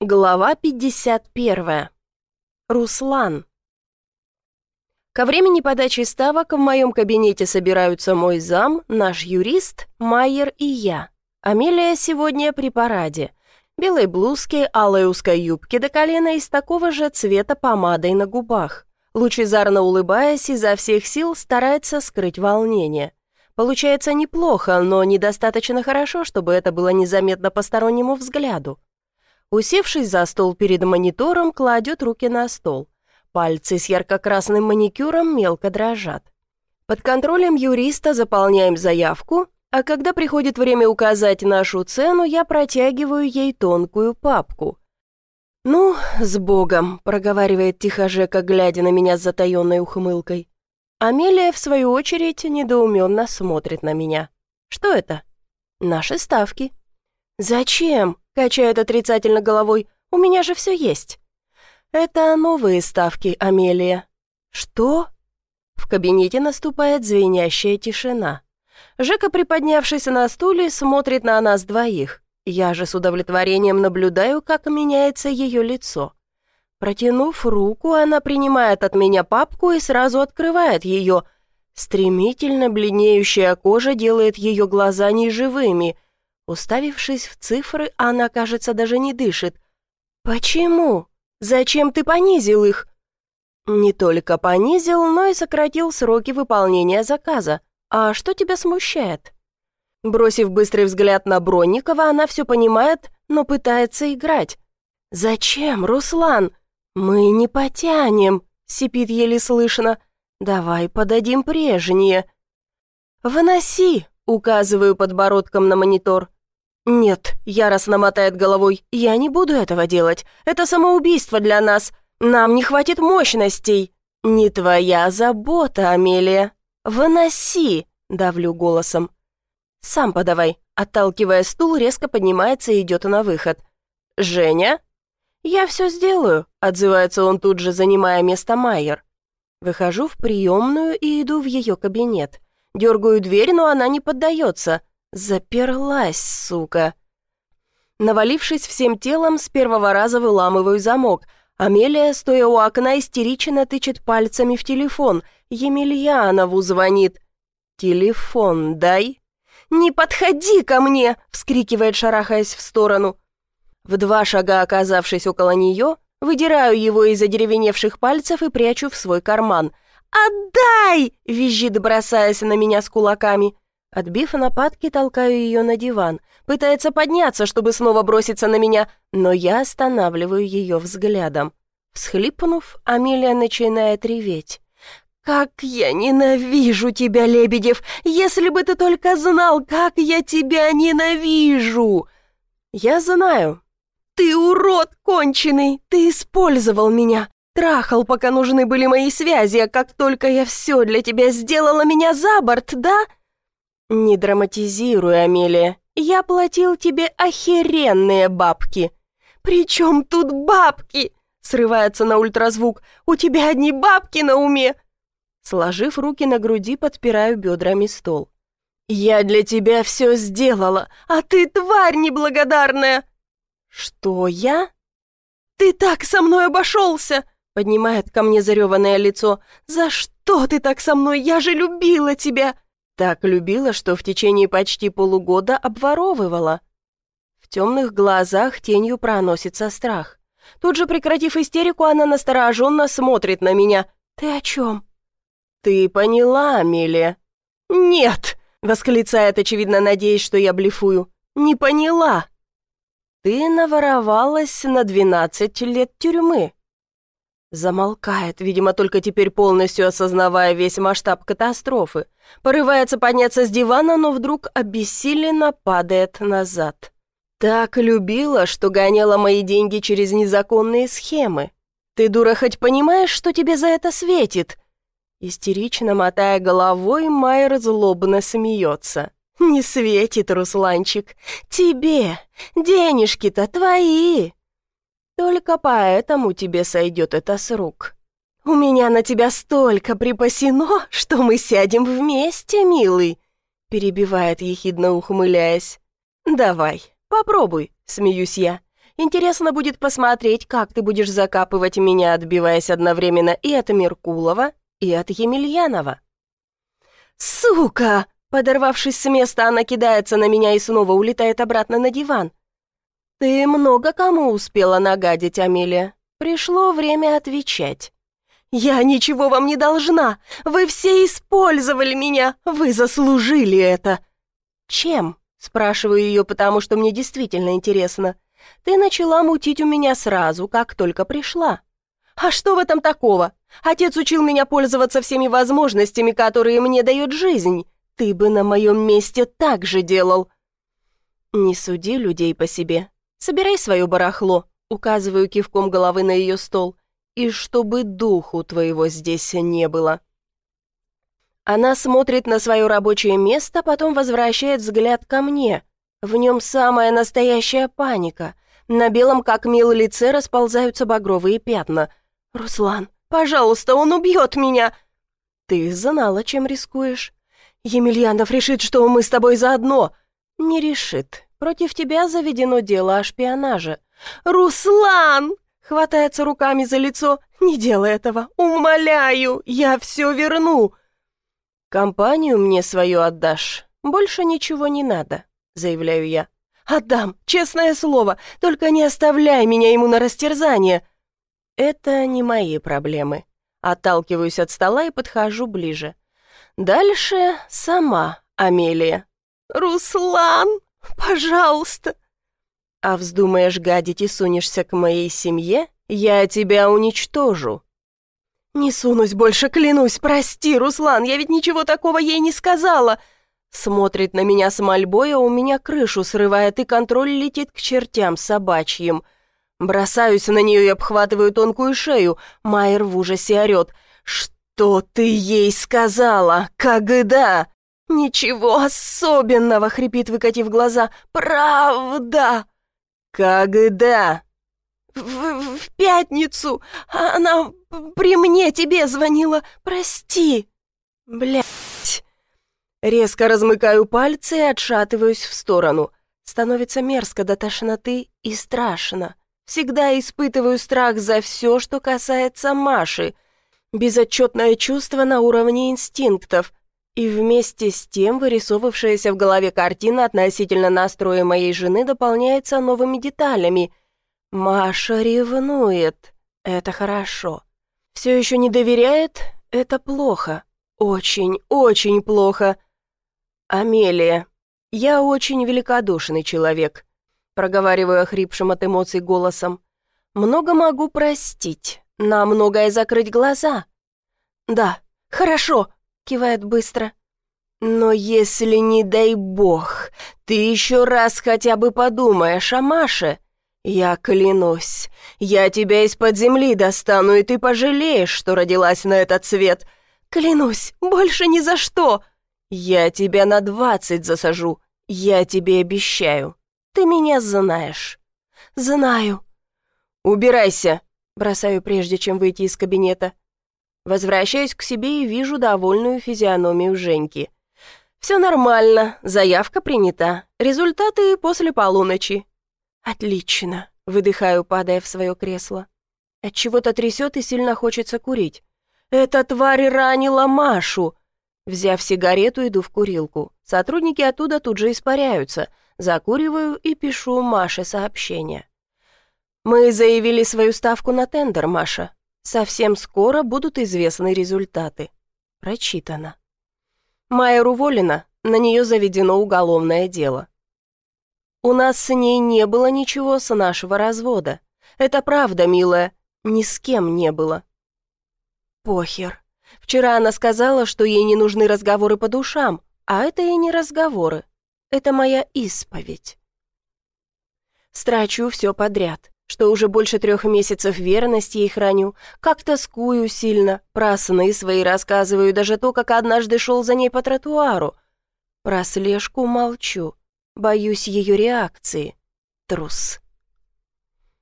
Глава 51. Руслан. Ко времени подачи ставок в моем кабинете собираются мой зам, наш юрист, Майер и я. Амелия сегодня при параде. Белой блузке, алой узкой юбке до колена и с такого же цвета помадой на губах. Лучезарно улыбаясь, изо всех сил старается скрыть волнение. Получается неплохо, но недостаточно хорошо, чтобы это было незаметно постороннему взгляду. Усевшись за стол перед монитором, кладет руки на стол. Пальцы с ярко-красным маникюром мелко дрожат. Под контролем юриста заполняем заявку, а когда приходит время указать нашу цену, я протягиваю ей тонкую папку. «Ну, с Богом», — проговаривает тихо Жека, глядя на меня с затаенной ухмылкой. Амелия, в свою очередь, недоуменно смотрит на меня. «Что это?» «Наши ставки». «Зачем?» Качает отрицательно головой. «У меня же все есть». «Это новые ставки, Амелия». «Что?» В кабинете наступает звенящая тишина. Жека, приподнявшись на стуле, смотрит на нас двоих. Я же с удовлетворением наблюдаю, как меняется ее лицо. Протянув руку, она принимает от меня папку и сразу открывает ее. Стремительно бледнеющая кожа делает ее глаза неживыми — Уставившись в цифры, она, кажется, даже не дышит. «Почему? Зачем ты понизил их?» «Не только понизил, но и сократил сроки выполнения заказа. А что тебя смущает?» Бросив быстрый взгляд на Бронникова, она все понимает, но пытается играть. «Зачем, Руслан? Мы не потянем», — сипит еле слышно. «Давай подадим прежнее». «Выноси», — указываю подбородком на монитор. «Нет», — яростно мотает головой, — «я не буду этого делать. Это самоубийство для нас. Нам не хватит мощностей». «Не твоя забота, Амелия. Выноси», — давлю голосом. «Сам подавай», — отталкивая стул, резко поднимается и идет на выход. «Женя?» «Я все сделаю», — отзывается он тут же, занимая место Майер. Выхожу в приемную и иду в ее кабинет. Дергаю дверь, но она не поддается. Заперлась, сука. Навалившись всем телом, с первого раза выламываю замок. Амелия, стоя у окна, истерично тычет пальцами в телефон. Емельянову звонит. «Телефон дай». «Не подходи ко мне!» — вскрикивает, шарахаясь в сторону. В два шага оказавшись около нее, выдираю его из одеревеневших пальцев и прячу в свой карман. «Отдай!» — визжит, бросаясь на меня с кулаками. Отбив нападки, толкаю ее на диван. Пытается подняться, чтобы снова броситься на меня, но я останавливаю ее взглядом. Всхлипнув, Амелия начинает реветь. «Как я ненавижу тебя, Лебедев! Если бы ты только знал, как я тебя ненавижу!» «Я знаю. Ты урод конченый! Ты использовал меня!» Трахал, пока нужны были мои связи, а как только я все для тебя сделала, меня за борт, да?» «Не драматизируй, Амелия. Я платил тебе охеренные бабки». «При чем тут бабки?» Срывается на ультразвук. «У тебя одни бабки на уме!» Сложив руки на груди, подпираю бедрами стол. «Я для тебя все сделала, а ты тварь неблагодарная!» «Что я?» «Ты так со мной обошелся!» Поднимает ко мне зареванное лицо. «За что ты так со мной? Я же любила тебя!» Так любила, что в течение почти полугода обворовывала. В темных глазах тенью проносится страх. Тут же, прекратив истерику, она настороженно смотрит на меня. «Ты о чем?» «Ты поняла, Амелия?» «Нет!» — восклицает, очевидно, надеясь, что я блефую. «Не поняла!» «Ты наворовалась на двенадцать лет тюрьмы». Замолкает, видимо, только теперь полностью осознавая весь масштаб катастрофы. Порывается подняться с дивана, но вдруг обессиленно падает назад. Так любила, что гоняла мои деньги через незаконные схемы. Ты, дура, хоть понимаешь, что тебе за это светит?» Истерично мотая головой, Майер злобно смеется. «Не светит, Русланчик. Тебе. Денежки-то твои. Только поэтому тебе сойдет это с рук. У меня на тебя столько припасено, что мы сядем вместе, милый», перебивает ехидно ухмыляясь. «Давай, попробуй», смеюсь я. Интересно будет посмотреть, как ты будешь закапывать меня, отбиваясь одновременно и от Меркулова, и от Емельянова». «Сука!» Подорвавшись с места, она кидается на меня и снова улетает обратно на диван. «Ты много кому успела нагадить, Амелия. Пришло время отвечать». «Я ничего вам не должна! Вы все использовали меня! Вы заслужили это!» «Чем?» — спрашиваю ее, потому что мне действительно интересно. «Ты начала мутить у меня сразу, как только пришла». «А что в этом такого? Отец учил меня пользоваться всеми возможностями, которые мне дает жизнь. Ты бы на моем месте так же делал». «Не суди людей по себе. Собирай свое барахло», — указываю кивком головы на ее стол, «и чтобы духу твоего здесь не было». Она смотрит на свое рабочее место, потом возвращает взгляд ко мне. В нем самая настоящая паника. На белом, как мел лице, расползаются багровые пятна. «Руслан, пожалуйста, он убьет меня!» «Ты знала, чем рискуешь?» «Емельянов решит, что мы с тобой заодно!» «Не решит. Против тебя заведено дело о шпионаже». «Руслан!» — хватается руками за лицо. «Не делай этого! Умоляю! Я все верну!» «Компанию мне свою отдашь. Больше ничего не надо», — заявляю я. «Отдам, честное слово, только не оставляй меня ему на растерзание». «Это не мои проблемы». Отталкиваюсь от стола и подхожу ближе. Дальше сама Амелия. «Руслан, пожалуйста!» «А вздумаешь гадить и сунешься к моей семье, я тебя уничтожу», «Не сунусь больше, клянусь, прости, Руслан, я ведь ничего такого ей не сказала!» Смотрит на меня с мольбой, а у меня крышу срывает, и контроль летит к чертям собачьим. Бросаюсь на нее и обхватываю тонкую шею. Майер в ужасе орет. «Что ты ей сказала? Когда?» «Ничего особенного!» — хрипит, выкатив глаза. «Правда!» «Когда?» в, в пятницу. Она при мне тебе звонила. Прости. Блять. Резко размыкаю пальцы и отшатываюсь в сторону. Становится мерзко до тошноты и страшно. Всегда испытываю страх за все, что касается Маши. Безотчетное чувство на уровне инстинктов. И вместе с тем вырисовывавшаяся в голове картина относительно настроя моей жены дополняется новыми деталями — Маша ревнует. Это хорошо. Все еще не доверяет? Это плохо. Очень, очень плохо. Амелия, я очень великодушный человек. Проговариваю охрипшим от эмоций голосом. Много могу простить, на многое закрыть глаза. Да, хорошо, кивает быстро. Но если, не дай бог, ты еще раз хотя бы подумаешь о Маше, «Я клянусь, я тебя из-под земли достану, и ты пожалеешь, что родилась на этот свет. Клянусь, больше ни за что. Я тебя на двадцать засажу, я тебе обещаю. Ты меня знаешь». «Знаю». «Убирайся», — бросаю прежде, чем выйти из кабинета. Возвращаюсь к себе и вижу довольную физиономию Женьки. «Все нормально, заявка принята, результаты после полуночи. «Отлично», — выдыхаю, падая в свое кресло. От чего то трясет и сильно хочется курить. «Эта тварь ранила Машу!» Взяв сигарету, иду в курилку. Сотрудники оттуда тут же испаряются. Закуриваю и пишу Маше сообщение. «Мы заявили свою ставку на тендер, Маша. Совсем скоро будут известны результаты». Прочитано. Майер уволена, на нее заведено уголовное дело. У нас с ней не было ничего с нашего развода. Это правда, милая, ни с кем не было. Похер. Вчера она сказала, что ей не нужны разговоры по душам, а это и не разговоры. Это моя исповедь. Страчу все подряд, что уже больше трех месяцев верности ей храню, как тоскую сильно, про сны свои рассказываю, даже то, как однажды шел за ней по тротуару. Про слежку молчу, Боюсь ее реакции. Трус.